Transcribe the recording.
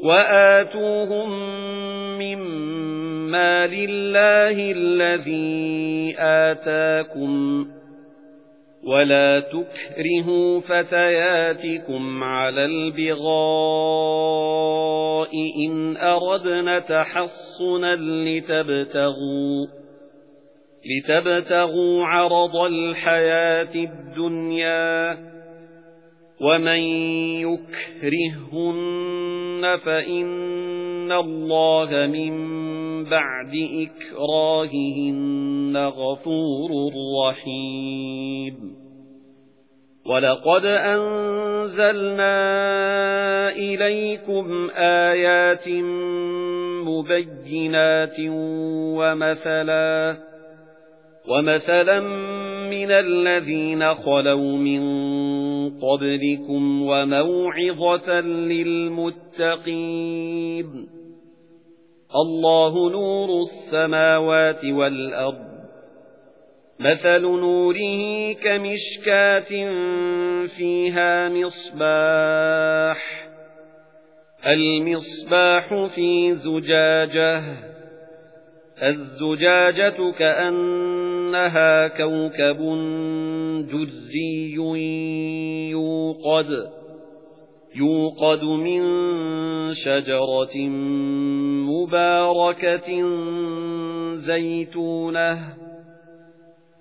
وَآتُوهُمْ مِمَّا لِلَّهِ الَّذِي آتَاكُمْ وَلَا تُكْرِهُوا فَتَيَاتِكُمْ عَلَى الْبِغَاءِ إِنْ أَرَدْنَ تَحَصُّنًا لِتَبْتَغُوا لِتَبْتَغُوا عَرَضَ الْحَيَاةِ الدُّنْيَا وَمَن يُكْرِههُّنَّ فَإِنَّ اللَّهَ مِن بَعْدِ إِكْرَاهِهِنَّ غَفُورٌ رَّحِيمٌ وَلَقَدْ أَنزَلْنَا إِلَيْكُمْ آيَاتٍ مُبَيِّنَاتٍ وَمَثَلًا وَمَثَلًا مِنَ الَّذِينَ خَلَوْا مِن قَبْلِكُمْ وَمَوْعِظَةً لِلْمُتَّقِينَ. اللَّهُ نُورُ السَّمَاوَاتِ وَالْأَرْضِ. مَثَلُ نُورِهِ كَمِشْكَاةٍ فِيهَا مِصْبَاحٌ. الْمِصْبَاحُ فِي زُجَاجَةٍ. الزُّجَاجَةُ كَأَنَّهَا كَوْكَبٌ جُزِّيٌّ يُوقَدُ يُوقَدُ مِنْ شَجَرَةٍ مُبَارَكَةٍ زَيْتُونَةٍ.